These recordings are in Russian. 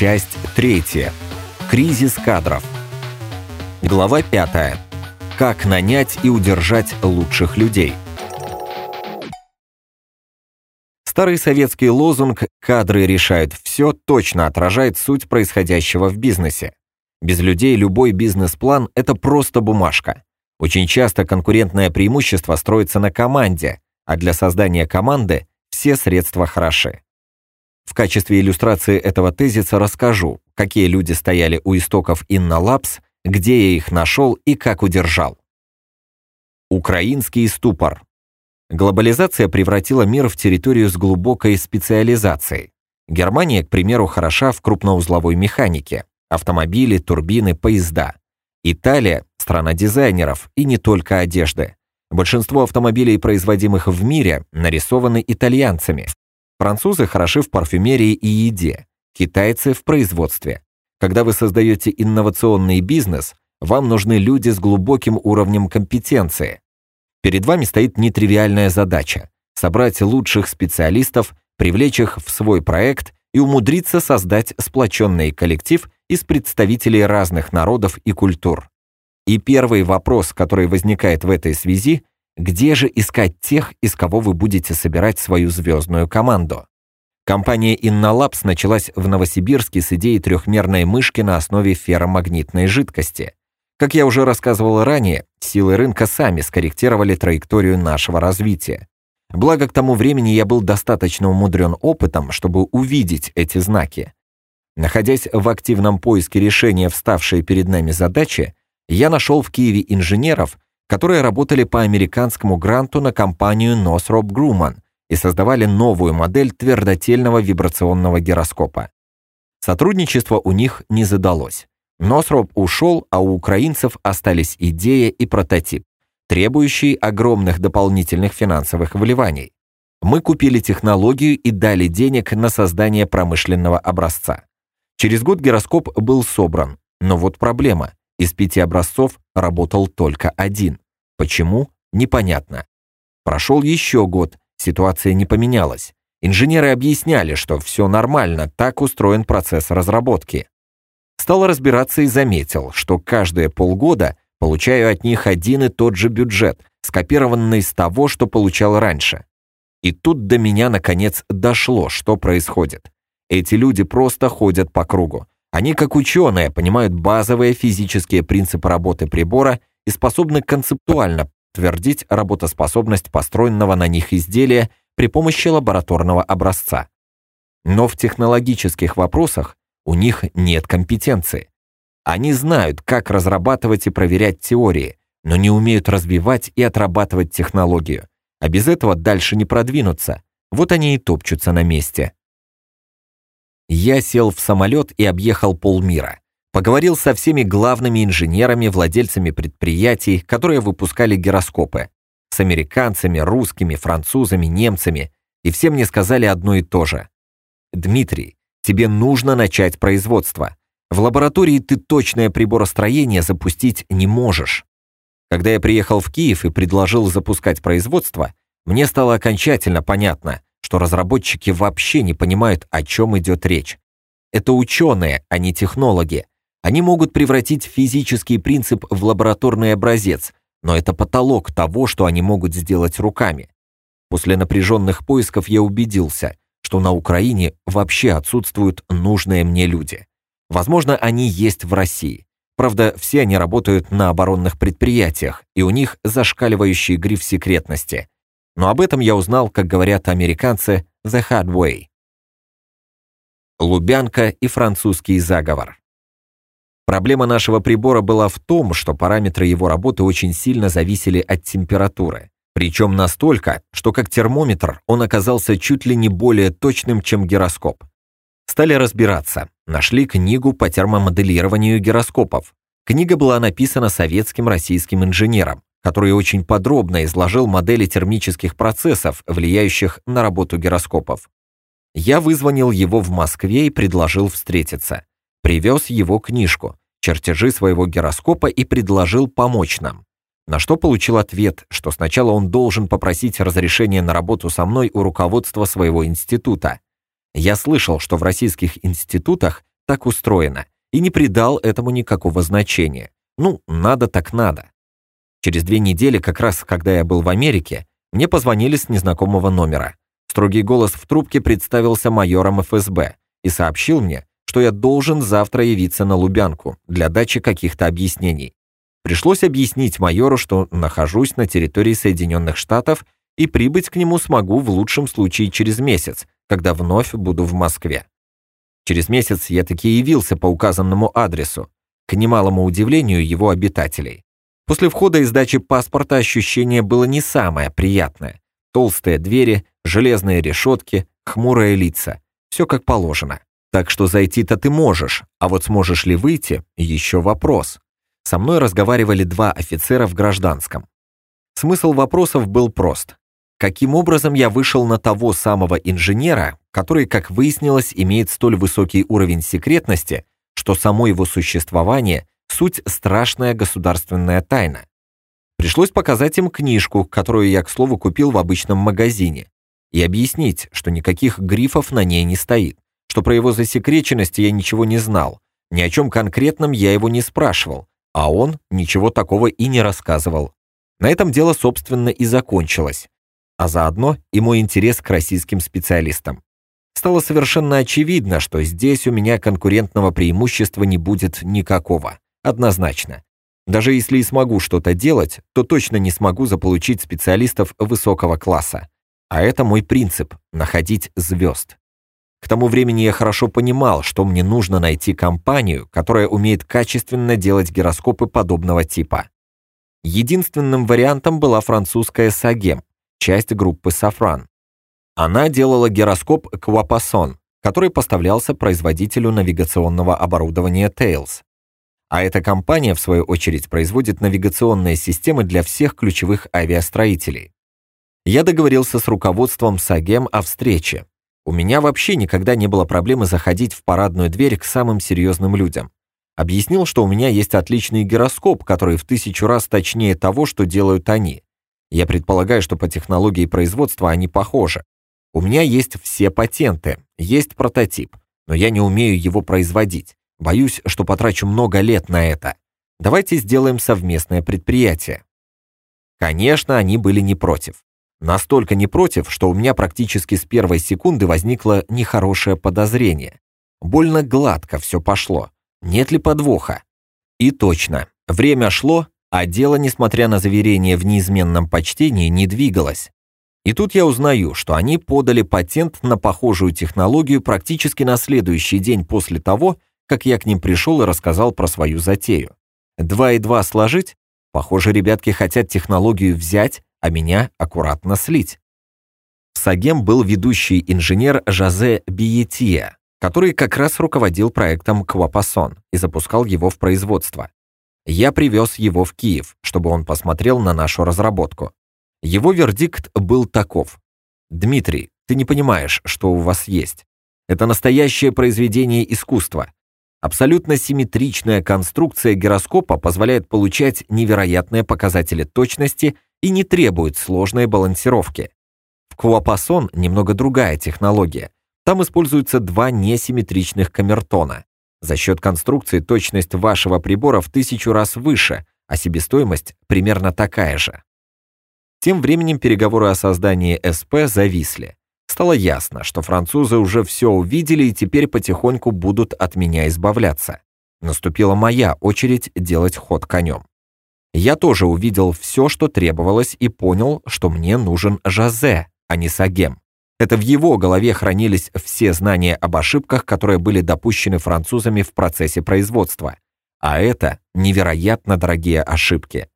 Часть третья. Кризис кадров. Глава пятая. Как нанять и удержать лучших людей. Старый советский лозунг «кадры решают все» точно отражает суть происходящего в бизнесе. Без людей любой бизнес-план – это просто бумажка. Очень часто конкурентное преимущество строится на команде, а для создания команды все средства хороши. В качестве иллюстрации этого тезиса расскажу, какие люди стояли у истоков InnoLabs, где я их нашел и как удержал. Украинский ступор. Глобализация превратила мир в территорию с глубокой специализацией. Германия, к примеру, хороша в крупноузловой механике. Автомобили, турбины, поезда. Италия – страна дизайнеров, и не только одежды. Большинство автомобилей, производимых в мире, нарисованы итальянцами. Французы хороши в парфюмерии и еде, китайцы – в производстве. Когда вы создаете инновационный бизнес, вам нужны люди с глубоким уровнем компетенции. Перед вами стоит нетривиальная задача – собрать лучших специалистов, привлечь их в свой проект и умудриться создать сплоченный коллектив из представителей разных народов и культур. И первый вопрос, который возникает в этой связи – где же искать тех, из кого вы будете собирать свою звездную команду? Компания InnoLabs началась в Новосибирске с идеей трехмерной мышки на основе ферромагнитной жидкости. Как я уже рассказывал ранее, силы рынка сами скорректировали траекторию нашего развития. Благо, к тому времени я был достаточно умудрен опытом, чтобы увидеть эти знаки. Находясь в активном поиске решения вставшей перед нами задачи, я нашел в Киеве инженеров, которые работали по американскому гранту на компанию Northrop Grumman и создавали новую модель твердотельного вибрационного гироскопа. Сотрудничество у них не задалось. Носроб ушел, а у украинцев остались идея и прототип, требующие огромных дополнительных финансовых вливаний. Мы купили технологию и дали денег на создание промышленного образца. Через год гироскоп был собран, но вот проблема. Из пяти образцов работал только один. Почему? Непонятно. Прошел еще год, ситуация не поменялась. Инженеры объясняли, что все нормально, так устроен процесс разработки. Стал разбираться и заметил, что каждые полгода получаю от них один и тот же бюджет, скопированный с того, что получал раньше. И тут до меня наконец дошло, что происходит. Эти люди просто ходят по кругу. Они, как ученые, понимают базовые физические принципы работы прибора и способны концептуально подтвердить работоспособность построенного на них изделия при помощи лабораторного образца. Но в технологических вопросах у них нет компетенции. Они знают, как разрабатывать и проверять теории, но не умеют развивать и отрабатывать технологию. А без этого дальше не продвинуться. Вот они и топчутся на месте. Я сел в самолет и объехал полмира. Поговорил со всеми главными инженерами, владельцами предприятий, которые выпускали гироскопы. С американцами, русскими, французами, немцами. И все мне сказали одно и то же. «Дмитрий, Тебе нужно начать производство. В лаборатории ты точное приборостроение запустить не можешь. Когда я приехал в Киев и предложил запускать производство, мне стало окончательно понятно, что разработчики вообще не понимают, о чем идет речь. Это ученые, а не технологи. Они могут превратить физический принцип в лабораторный образец, но это потолок того, что они могут сделать руками. После напряженных поисков я убедился, что на Украине вообще отсутствуют нужные мне люди. Возможно, они есть в России. Правда, все они работают на оборонных предприятиях, и у них зашкаливающий гриф секретности. Но об этом я узнал, как говорят американцы, the hard way. Лубянка и французский заговор. Проблема нашего прибора была в том, что параметры его работы очень сильно зависели от температуры. Причем настолько, что как термометр он оказался чуть ли не более точным, чем гироскоп. Стали разбираться, нашли книгу по термомоделированию гироскопов. Книга была написана советским российским инженером, который очень подробно изложил модели термических процессов, влияющих на работу гироскопов. Я вызвонил его в Москве и предложил встретиться. Привез его книжку, чертежи своего гироскопа и предложил помочь нам. На что получил ответ, что сначала он должен попросить разрешения на работу со мной у руководства своего института. Я слышал, что в российских институтах так устроено, и не придал этому никакого значения. Ну, надо так надо. Через две недели, как раз когда я был в Америке, мне позвонили с незнакомого номера. Строгий голос в трубке представился майором ФСБ и сообщил мне, что я должен завтра явиться на Лубянку для дачи каких-то объяснений. Пришлось объяснить майору, что нахожусь на территории Соединенных Штатов и прибыть к нему смогу в лучшем случае через месяц, когда вновь буду в Москве. Через месяц я таки явился по указанному адресу, к немалому удивлению его обитателей. После входа и сдачи паспорта ощущение было не самое приятное. Толстые двери, железные решетки, хмурые лица. Все как положено. Так что зайти-то ты можешь, а вот сможешь ли выйти – еще вопрос. Со мной разговаривали два офицера в гражданском. Смысл вопросов был прост. Каким образом я вышел на того самого инженера, который, как выяснилось, имеет столь высокий уровень секретности, что само его существование Суть – страшная государственная тайна. Пришлось показать им книжку, которую я, к слову, купил в обычном магазине, и объяснить, что никаких грифов на ней не стоит, что про его засекреченность я ничего не знал, ни о чем конкретном я его не спрашивал, а он ничего такого и не рассказывал. На этом дело, собственно, и закончилось, а заодно и мой интерес к российским специалистам. Стало совершенно очевидно, что здесь у меня конкурентного преимущества не будет никакого. Однозначно. Даже если и смогу что-то делать, то точно не смогу заполучить специалистов высокого класса. А это мой принцип – находить звезд. К тому времени я хорошо понимал, что мне нужно найти компанию, которая умеет качественно делать гироскопы подобного типа. Единственным вариантом была французская Сагем, часть группы Safran. Она делала гироскоп Квапасон, который поставлялся производителю навигационного оборудования Tails. А эта компания, в свою очередь, производит навигационные системы для всех ключевых авиастроителей. Я договорился с руководством САГЕМ о встрече. У меня вообще никогда не было проблемы заходить в парадную дверь к самым серьезным людям. Объяснил, что у меня есть отличный гироскоп, который в тысячу раз точнее того, что делают они. Я предполагаю, что по технологии производства они похожи. У меня есть все патенты, есть прототип, но я не умею его производить. Боюсь, что потрачу много лет на это. Давайте сделаем совместное предприятие. Конечно, они были не против. Настолько не против, что у меня практически с первой секунды возникло нехорошее подозрение. Больно гладко все пошло. Нет ли подвоха? И точно. Время шло, а дело, несмотря на заверение в неизменном почтении, не двигалось. И тут я узнаю, что они подали патент на похожую технологию практически на следующий день после того, как я к ним пришел и рассказал про свою затею. Два и два сложить? Похоже, ребятки хотят технологию взять, а меня аккуратно слить. В Сагем был ведущий инженер Жозе Биетия, который как раз руководил проектом Квапасон и запускал его в производство. Я привез его в Киев, чтобы он посмотрел на нашу разработку. Его вердикт был таков. «Дмитрий, ты не понимаешь, что у вас есть. Это настоящее произведение искусства. Абсолютно симметричная конструкция гироскопа позволяет получать невероятные показатели точности и не требует сложной балансировки. В Куапасон немного другая технология. Там используются два несимметричных камертона. За счет конструкции точность вашего прибора в тысячу раз выше, а себестоимость примерно такая же. Тем временем переговоры о создании СП зависли. Стало ясно, что французы уже все увидели и теперь потихоньку будут от меня избавляться. Наступила моя очередь делать ход конем. Я тоже увидел все, что требовалось, и понял, что мне нужен Жозе, а не Сагем. Это в его голове хранились все знания об ошибках, которые были допущены французами в процессе производства. А это невероятно дорогие ошибки.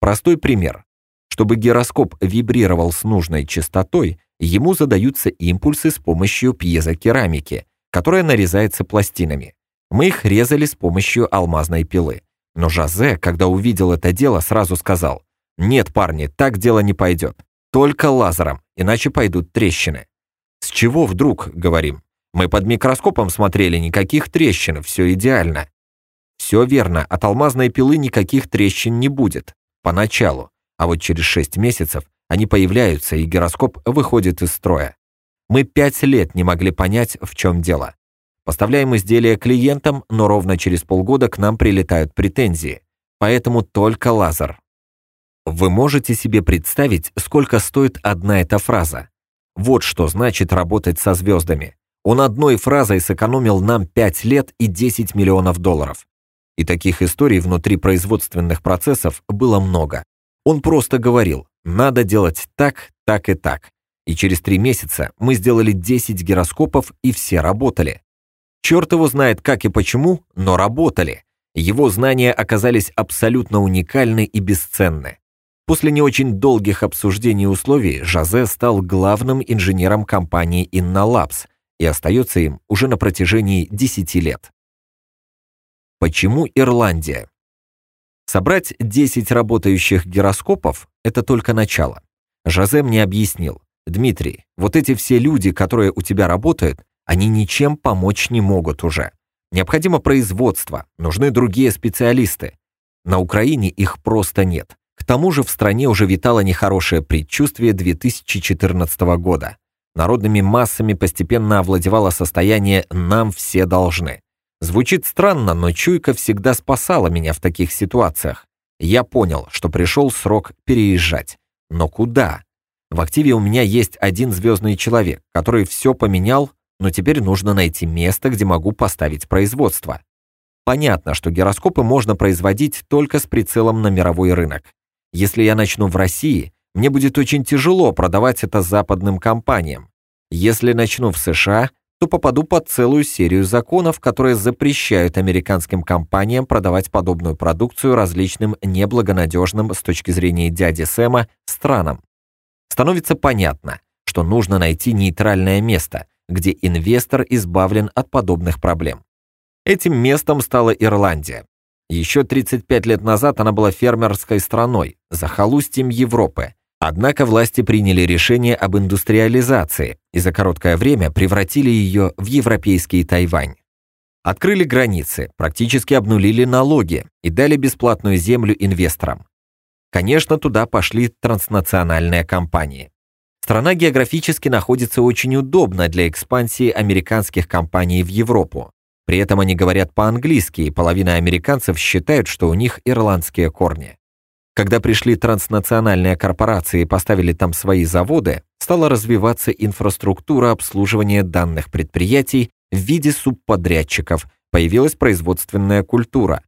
Простой пример. Чтобы гироскоп вибрировал с нужной частотой, ему задаются импульсы с помощью пьезокерамики, которая нарезается пластинами. Мы их резали с помощью алмазной пилы. Но Жозе, когда увидел это дело, сразу сказал, «Нет, парни, так дело не пойдет. Только лазером, иначе пойдут трещины». «С чего вдруг?» — говорим. «Мы под микроскопом смотрели, никаких трещин, все идеально». Все верно, от алмазной пилы никаких трещин не будет. Поначалу. А вот через 6 месяцев они появляются, и гироскоп выходит из строя. Мы пять лет не могли понять, в чем дело. Поставляем изделия клиентам, но ровно через полгода к нам прилетают претензии. Поэтому только лазер. Вы можете себе представить, сколько стоит одна эта фраза? Вот что значит работать со звездами. Он одной фразой сэкономил нам 5 лет и 10 миллионов долларов. И таких историй внутри производственных процессов было много. Он просто говорил, надо делать так, так и так. И через три месяца мы сделали 10 гироскопов, и все работали. Черт его знает как и почему, но работали. Его знания оказались абсолютно уникальны и бесценны. После не очень долгих обсуждений условий Жозе стал главным инженером компании InnoLabs и остается им уже на протяжении 10 лет. Почему Ирландия? Собрать 10 работающих гироскопов – это только начало. Жозе мне объяснил. Дмитрий, вот эти все люди, которые у тебя работают, они ничем помочь не могут уже. Необходимо производство, нужны другие специалисты. На Украине их просто нет. К тому же в стране уже витало нехорошее предчувствие 2014 года. Народными массами постепенно овладевало состояние «нам все должны». Звучит странно, но чуйка всегда спасала меня в таких ситуациях. Я понял, что пришел срок переезжать. Но куда? В активе у меня есть один звездный человек, который все поменял, но теперь нужно найти место, где могу поставить производство. Понятно, что гироскопы можно производить только с прицелом на мировой рынок. Если я начну в России, мне будет очень тяжело продавать это западным компаниям. Если начну в США, то попаду под целую серию законов, которые запрещают американским компаниям продавать подобную продукцию различным неблагонадежным с точки зрения дяди Сэма странам. Становится понятно, что нужно найти нейтральное место – где инвестор избавлен от подобных проблем. Этим местом стала Ирландия. Еще 35 лет назад она была фермерской страной, захолустьем Европы. Однако власти приняли решение об индустриализации и за короткое время превратили ее в европейский Тайвань. Открыли границы, практически обнулили налоги и дали бесплатную землю инвесторам. Конечно, туда пошли транснациональные компании. Страна географически находится очень удобно для экспансии американских компаний в Европу. При этом они говорят по-английски, и половина американцев считают, что у них ирландские корни. Когда пришли транснациональные корпорации и поставили там свои заводы, стала развиваться инфраструктура обслуживания данных предприятий в виде субподрядчиков, появилась производственная культура.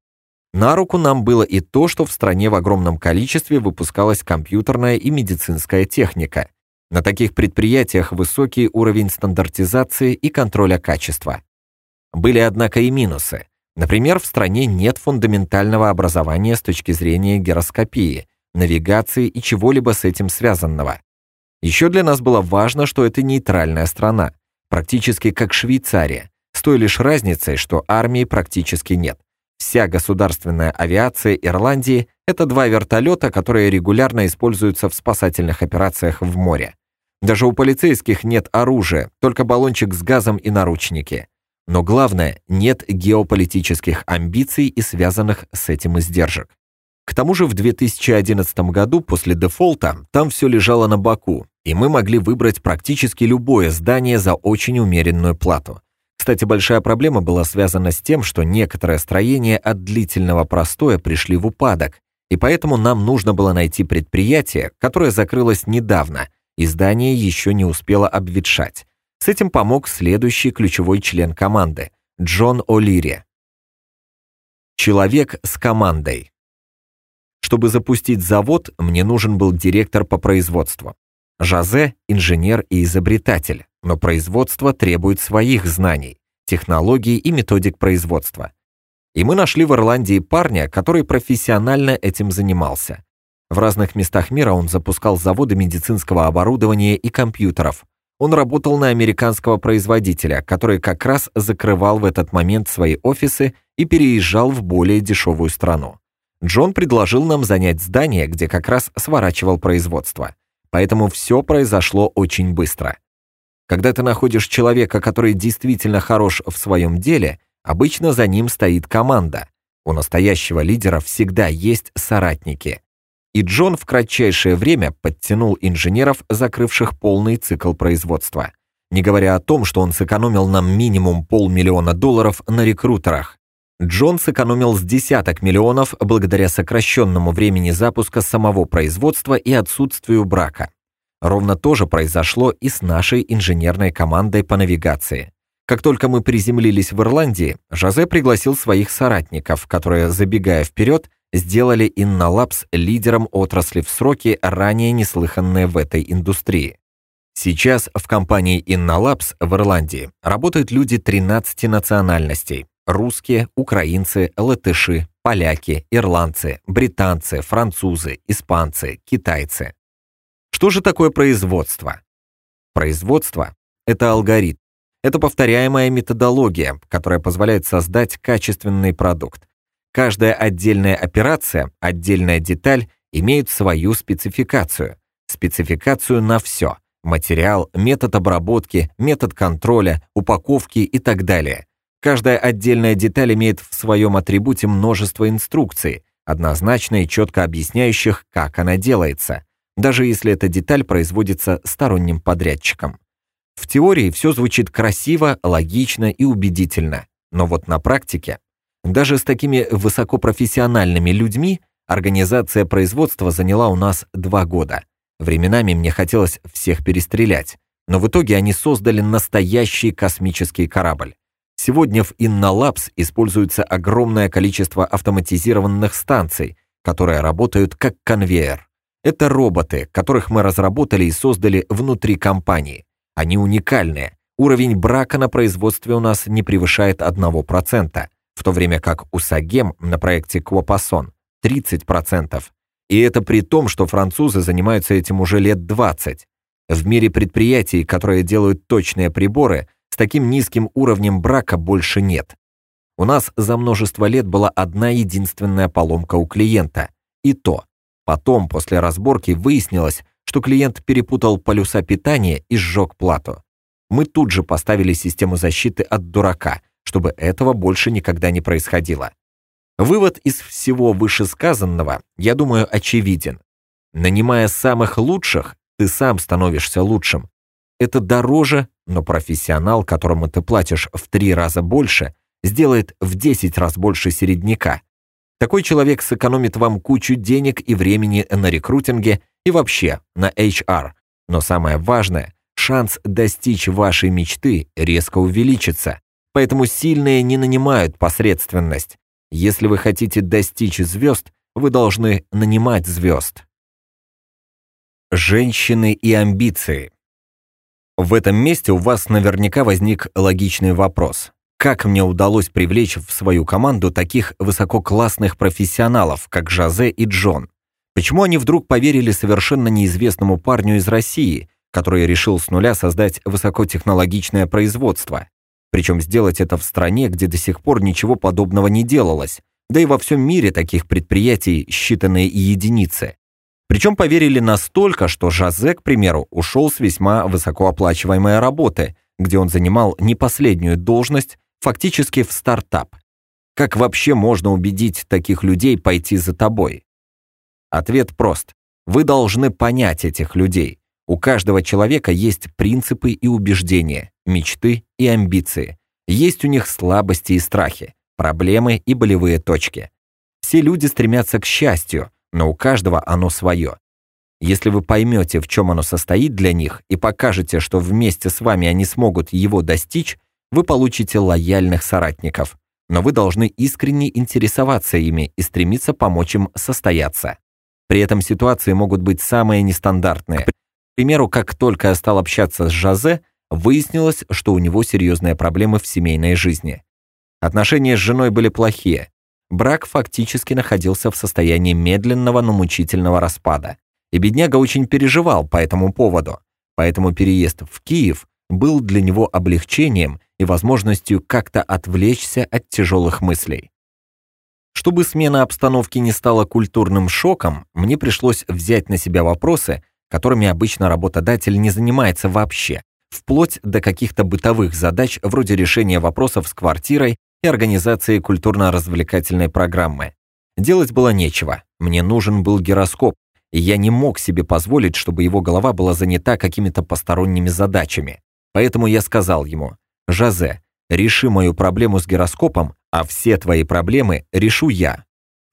На руку нам было и то, что в стране в огромном количестве выпускалась компьютерная и медицинская техника – на таких предприятиях высокий уровень стандартизации и контроля качества. Были, однако, и минусы. Например, в стране нет фундаментального образования с точки зрения гироскопии, навигации и чего-либо с этим связанного. Еще для нас было важно, что это нейтральная страна, практически как Швейцария, с той лишь разницей, что армии практически нет. Вся государственная авиация Ирландии – это два вертолета, которые регулярно используются в спасательных операциях в море. Даже у полицейских нет оружия, только баллончик с газом и наручники. Но главное, нет геополитических амбиций и связанных с этим издержек. К тому же в 2011 году после дефолта там все лежало на боку, и мы могли выбрать практически любое здание за очень умеренную плату. Кстати, большая проблема была связана с тем, что некоторые строения от длительного простоя пришли в упадок, и поэтому нам нужно было найти предприятие, которое закрылось недавно – Издание еще не успело обветшать. С этим помог следующий ключевой член команды – Джон О'Лири. Человек с командой. Чтобы запустить завод, мне нужен был директор по производству. Жозе – инженер и изобретатель, но производство требует своих знаний, технологий и методик производства. И мы нашли в Ирландии парня, который профессионально этим занимался. В разных местах мира он запускал заводы медицинского оборудования и компьютеров. Он работал на американского производителя, который как раз закрывал в этот момент свои офисы и переезжал в более дешевую страну. Джон предложил нам занять здание, где как раз сворачивал производство. Поэтому все произошло очень быстро. Когда ты находишь человека, который действительно хорош в своем деле, обычно за ним стоит команда. У настоящего лидера всегда есть соратники и Джон в кратчайшее время подтянул инженеров, закрывших полный цикл производства. не говоря о том, что он сэкономил нам минимум полмиллиона долларов на рекрутерах. Джон сэкономил с десяток миллионов благодаря сокращенному времени запуска самого производства и отсутствию брака. Ровно то же произошло и с нашей инженерной командой по навигации. Как только мы приземлились в Ирландии, Жозе пригласил своих соратников, которые, забегая вперед, сделали Инналапс лидером отрасли в сроки, ранее неслыханные в этой индустрии. Сейчас в компании Инналапс в Ирландии работают люди 13 национальностей. Русские, украинцы, латыши, поляки, ирландцы, британцы, французы, испанцы, китайцы. Что же такое производство? Производство – это алгоритм. Это повторяемая методология, которая позволяет создать качественный продукт. Каждая отдельная операция, отдельная деталь имеет свою спецификацию. Спецификацию на все – материал, метод обработки, метод контроля, упаковки и так далее. Каждая отдельная деталь имеет в своем атрибуте множество инструкций, однозначно и четко объясняющих, как она делается, даже если эта деталь производится сторонним подрядчиком. В теории все звучит красиво, логично и убедительно, но вот на практике, даже с такими высокопрофессиональными людьми, организация производства заняла у нас два года. Временами мне хотелось всех перестрелять, но в итоге они создали настоящий космический корабль. Сегодня в Innolabs используется огромное количество автоматизированных станций, которые работают как конвейер. Это роботы, которых мы разработали и создали внутри компании. Они уникальные. Уровень брака на производстве у нас не превышает 1%, в то время как у Сагем на проекте Квапасон 30%. И это при том, что французы занимаются этим уже лет 20. В мире предприятий, которые делают точные приборы, с таким низким уровнем брака больше нет. У нас за множество лет была одна единственная поломка у клиента. И то. Потом, после разборки, выяснилось, что клиент перепутал полюса питания и сжег плату. Мы тут же поставили систему защиты от дурака, чтобы этого больше никогда не происходило. Вывод из всего вышесказанного, я думаю, очевиден. Нанимая самых лучших, ты сам становишься лучшим. Это дороже, но профессионал, которому ты платишь в три раза больше, сделает в 10 раз больше середняка. Такой человек сэкономит вам кучу денег и времени на рекрутинге и вообще на HR. Но самое важное, шанс достичь вашей мечты резко увеличится. Поэтому сильные не нанимают посредственность. Если вы хотите достичь звезд, вы должны нанимать звезд. Женщины и амбиции. В этом месте у вас наверняка возник логичный вопрос. Как мне удалось привлечь в свою команду таких высококлассных профессионалов, как Жозе и Джон? Почему они вдруг поверили совершенно неизвестному парню из России, который решил с нуля создать высокотехнологичное производство? Причем сделать это в стране, где до сих пор ничего подобного не делалось, да и во всем мире таких предприятий считанные единицы. Причем поверили настолько, что Жозе, к примеру, ушел с весьма высокооплачиваемой работы, где он занимал не последнюю должность, фактически в стартап. Как вообще можно убедить таких людей пойти за тобой? Ответ прост. Вы должны понять этих людей. У каждого человека есть принципы и убеждения, мечты и амбиции. Есть у них слабости и страхи, проблемы и болевые точки. Все люди стремятся к счастью, но у каждого оно свое. Если вы поймете, в чем оно состоит для них, и покажете, что вместе с вами они смогут его достичь, вы получите лояльных соратников. Но вы должны искренне интересоваться ими и стремиться помочь им состояться. При этом ситуации могут быть самые нестандартные. Примеру, как только я стал общаться с Жозе, выяснилось, что у него серьезные проблемы в семейной жизни. Отношения с женой были плохие. Брак фактически находился в состоянии медленного, но мучительного распада. И бедняга очень переживал по этому поводу. Поэтому переезд в Киев был для него облегчением и возможностью как-то отвлечься от тяжелых мыслей. Чтобы смена обстановки не стала культурным шоком, мне пришлось взять на себя вопросы, которыми обычно работодатель не занимается вообще, вплоть до каких-то бытовых задач вроде решения вопросов с квартирой и организации культурно-развлекательной программы. Делать было нечего, мне нужен был гироскоп, и я не мог себе позволить, чтобы его голова была занята какими-то посторонними задачами. Поэтому я сказал ему, «Жозе, реши мою проблему с гироскопом, а все твои проблемы решу я».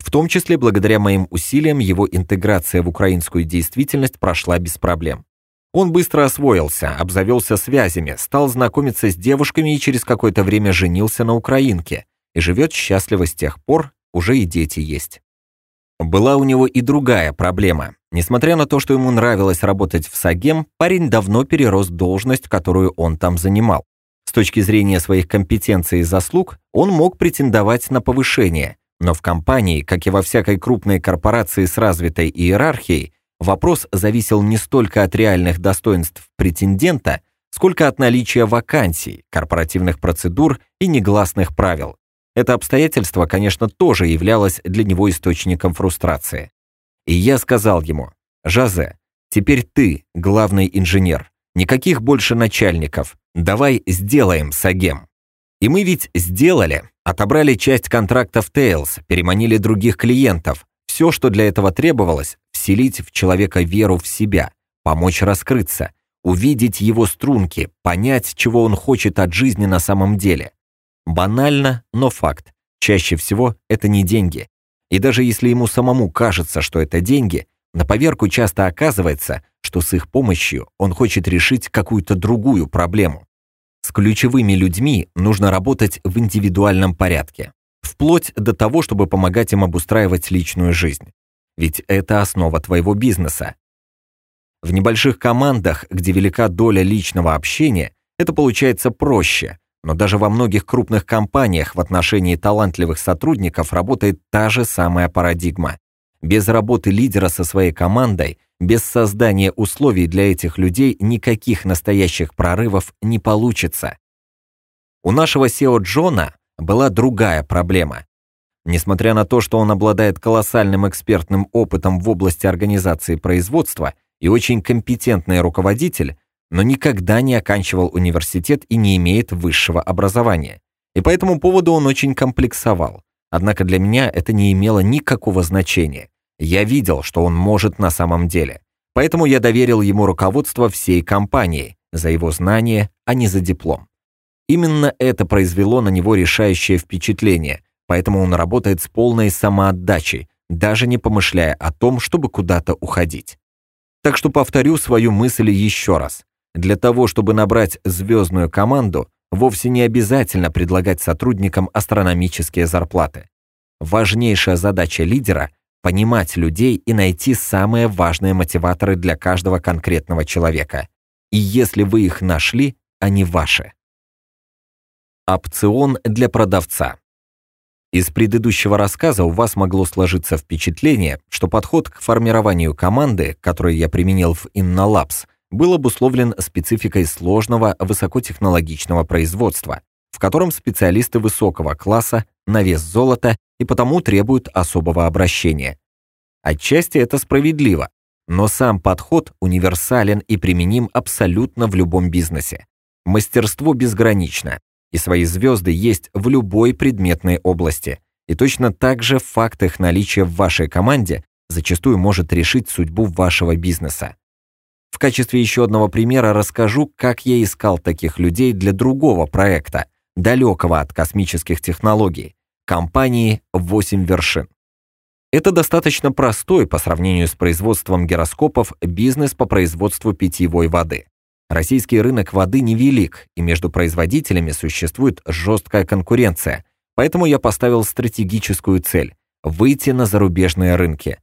В том числе благодаря моим усилиям его интеграция в украинскую действительность прошла без проблем. Он быстро освоился, обзавелся связями, стал знакомиться с девушками и через какое-то время женился на украинке и живет счастливо с тех пор, уже и дети есть. Была у него и другая проблема. Несмотря на то, что ему нравилось работать в САГЕМ, парень давно перерос должность, которую он там занимал. С точки зрения своих компетенций и заслуг, он мог претендовать на повышение, но в компании, как и во всякой крупной корпорации с развитой иерархией, вопрос зависел не столько от реальных достоинств претендента, сколько от наличия вакансий, корпоративных процедур и негласных правил. Это обстоятельство, конечно, тоже являлось для него источником фрустрации. И я сказал ему, «Жазе, теперь ты главный инженер, никаких больше начальников, давай сделаем Сагем». И мы ведь сделали, отобрали часть контрактов Tails, переманили других клиентов. Все, что для этого требовалось, вселить в человека веру в себя, помочь раскрыться, увидеть его струнки, понять, чего он хочет от жизни на самом деле. Банально, но факт. Чаще всего это не деньги. И даже если ему самому кажется, что это деньги, на поверку часто оказывается, что с их помощью он хочет решить какую-то другую проблему. С ключевыми людьми нужно работать в индивидуальном порядке, вплоть до того, чтобы помогать им обустраивать личную жизнь. Ведь это основа твоего бизнеса. В небольших командах, где велика доля личного общения, это получается проще – но даже во многих крупных компаниях в отношении талантливых сотрудников работает та же самая парадигма. Без работы лидера со своей командой, без создания условий для этих людей никаких настоящих прорывов не получится. У нашего SEO Джона была другая проблема. Несмотря на то, что он обладает колоссальным экспертным опытом в области организации производства и очень компетентный руководитель, но никогда не оканчивал университет и не имеет высшего образования. И по этому поводу он очень комплексовал. Однако для меня это не имело никакого значения. Я видел, что он может на самом деле. Поэтому я доверил ему руководство всей компании за его знания, а не за диплом. Именно это произвело на него решающее впечатление, поэтому он работает с полной самоотдачей, даже не помышляя о том, чтобы куда-то уходить. Так что повторю свою мысль еще раз. Для того, чтобы набрать звездную команду, вовсе не обязательно предлагать сотрудникам астрономические зарплаты. Важнейшая задача лидера – понимать людей и найти самые важные мотиваторы для каждого конкретного человека. И если вы их нашли, они ваши. Опцион для продавца. Из предыдущего рассказа у вас могло сложиться впечатление, что подход к формированию команды, который я применил в InnoLabs – был обусловлен спецификой сложного высокотехнологичного производства, в котором специалисты высокого класса на вес золота и потому требуют особого обращения. Отчасти это справедливо, но сам подход универсален и применим абсолютно в любом бизнесе. Мастерство безгранично, и свои звезды есть в любой предметной области. И точно так же факт их наличия в вашей команде зачастую может решить судьбу вашего бизнеса. В качестве еще одного примера расскажу, как я искал таких людей для другого проекта, далекого от космических технологий, компании «8 вершин». Это достаточно простой по сравнению с производством гироскопов бизнес по производству питьевой воды. Российский рынок воды невелик, и между производителями существует жесткая конкуренция, поэтому я поставил стратегическую цель – выйти на зарубежные рынки,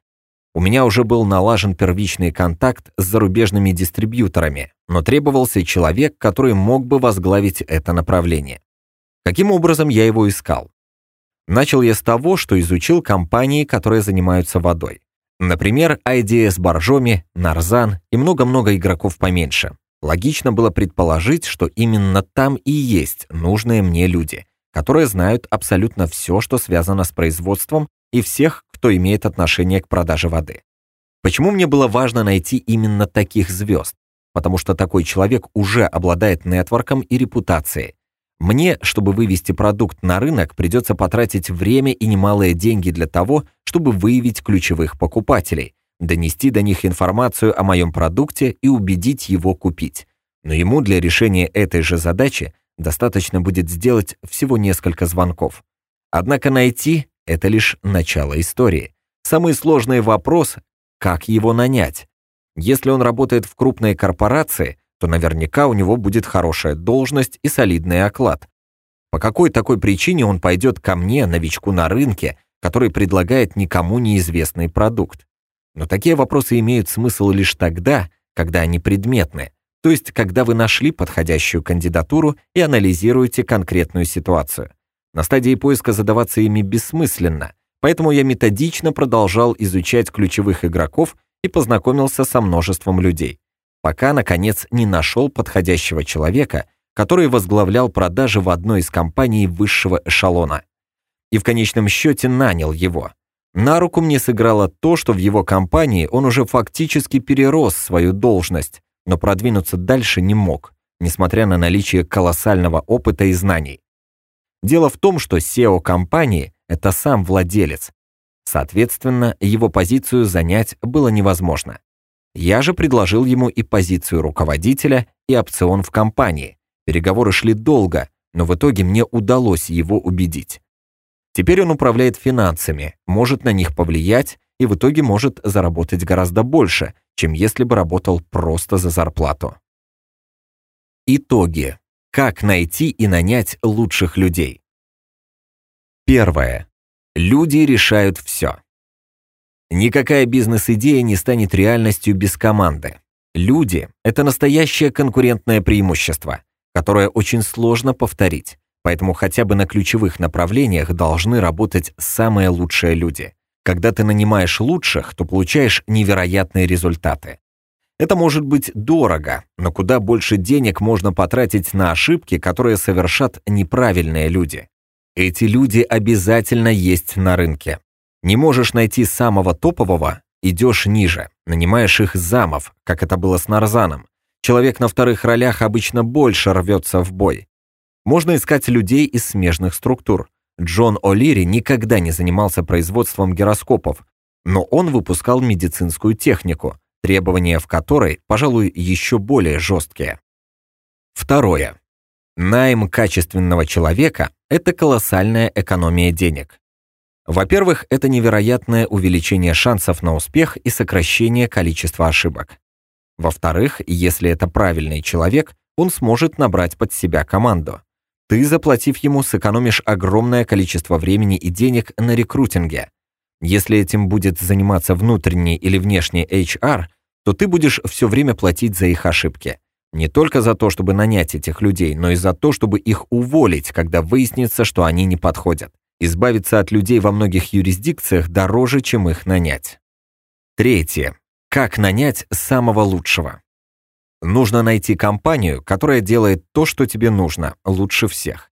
у меня уже был налажен первичный контакт с зарубежными дистрибьюторами, но требовался человек, который мог бы возглавить это направление. Каким образом я его искал? Начал я с того, что изучил компании, которые занимаются водой. Например, IDS Боржоми, Нарзан и много-много игроков поменьше. Логично было предположить, что именно там и есть нужные мне люди, которые знают абсолютно все, что связано с производством и всех, кто имеет отношение к продаже воды. Почему мне было важно найти именно таких звезд? Потому что такой человек уже обладает нетворком и репутацией. Мне, чтобы вывести продукт на рынок, придется потратить время и немалые деньги для того, чтобы выявить ключевых покупателей, донести до них информацию о моем продукте и убедить его купить. Но ему для решения этой же задачи достаточно будет сделать всего несколько звонков. Однако найти — это лишь начало истории. Самый сложный вопрос — как его нанять? Если он работает в крупной корпорации, то наверняка у него будет хорошая должность и солидный оклад. По какой такой причине он пойдет ко мне, новичку на рынке, который предлагает никому неизвестный продукт? Но такие вопросы имеют смысл лишь тогда, когда они предметны, то есть когда вы нашли подходящую кандидатуру и анализируете конкретную ситуацию. На стадии поиска задаваться ими бессмысленно, поэтому я методично продолжал изучать ключевых игроков и познакомился со множеством людей, пока, наконец, не нашел подходящего человека, который возглавлял продажи в одной из компаний высшего эшелона. И в конечном счете нанял его. На руку мне сыграло то, что в его компании он уже фактически перерос свою должность, но продвинуться дальше не мог, несмотря на наличие колоссального опыта и знаний. Дело в том, что SEO компании – это сам владелец. Соответственно, его позицию занять было невозможно. Я же предложил ему и позицию руководителя, и опцион в компании. Переговоры шли долго, но в итоге мне удалось его убедить. Теперь он управляет финансами, может на них повлиять и в итоге может заработать гораздо больше, чем если бы работал просто за зарплату. Итоги. Как найти и нанять лучших людей? Первое. Люди решают все. Никакая бизнес-идея не станет реальностью без команды. Люди – это настоящее конкурентное преимущество, которое очень сложно повторить. Поэтому хотя бы на ключевых направлениях должны работать самые лучшие люди. Когда ты нанимаешь лучших, то получаешь невероятные результаты. Это может быть дорого, но куда больше денег можно потратить на ошибки, которые совершат неправильные люди. Эти люди обязательно есть на рынке. Не можешь найти самого топового, идешь ниже, нанимаешь их замов, как это было с Нарзаном. Человек на вторых ролях обычно больше рвется в бой. Можно искать людей из смежных структур. Джон О'Лири никогда не занимался производством гироскопов, но он выпускал медицинскую технику, требования в которой, пожалуй, еще более жесткие. Второе. Найм качественного человека – это колоссальная экономия денег. Во-первых, это невероятное увеличение шансов на успех и сокращение количества ошибок. Во-вторых, если это правильный человек, он сможет набрать под себя команду. Ты, заплатив ему, сэкономишь огромное количество времени и денег на рекрутинге. Если этим будет заниматься внутренний или внешний HR, то ты будешь все время платить за их ошибки. Не только за то, чтобы нанять этих людей, но и за то, чтобы их уволить, когда выяснится, что они не подходят. Избавиться от людей во многих юрисдикциях дороже, чем их нанять. Третье. Как нанять самого лучшего? Нужно найти компанию, которая делает то, что тебе нужно, лучше всех.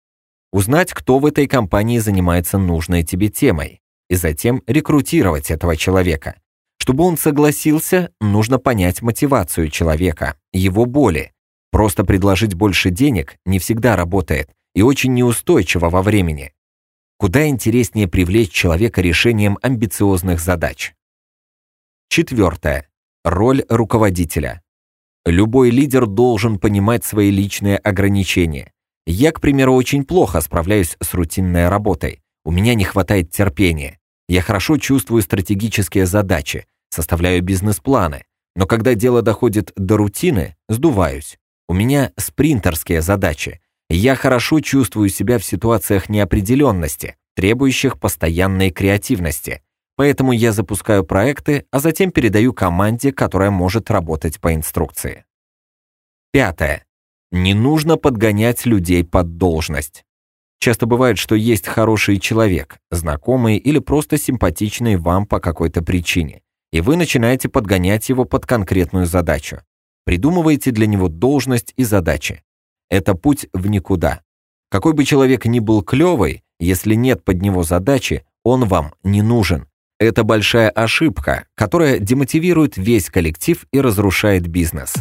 Узнать, кто в этой компании занимается нужной тебе темой, и затем рекрутировать этого человека. Чтобы он согласился, нужно понять мотивацию человека, его боли. Просто предложить больше денег не всегда работает и очень неустойчиво во времени. Куда интереснее привлечь человека решением амбициозных задач. Четвертое. Роль руководителя. Любой лидер должен понимать свои личные ограничения. Я, к примеру, очень плохо справляюсь с рутинной работой. У меня не хватает терпения. Я хорошо чувствую стратегические задачи, составляю бизнес-планы. Но когда дело доходит до рутины, сдуваюсь. У меня спринтерские задачи. Я хорошо чувствую себя в ситуациях неопределенности, требующих постоянной креативности. Поэтому я запускаю проекты, а затем передаю команде, которая может работать по инструкции. Пятое. Не нужно подгонять людей под должность. Часто бывает, что есть хороший человек, знакомый или просто симпатичный вам по какой-то причине, и вы начинаете подгонять его под конкретную задачу. Придумываете для него должность и задачи. Это путь в никуда. Какой бы человек ни был клевый, если нет под него задачи, он вам не нужен. Это большая ошибка, которая демотивирует весь коллектив и разрушает бизнес.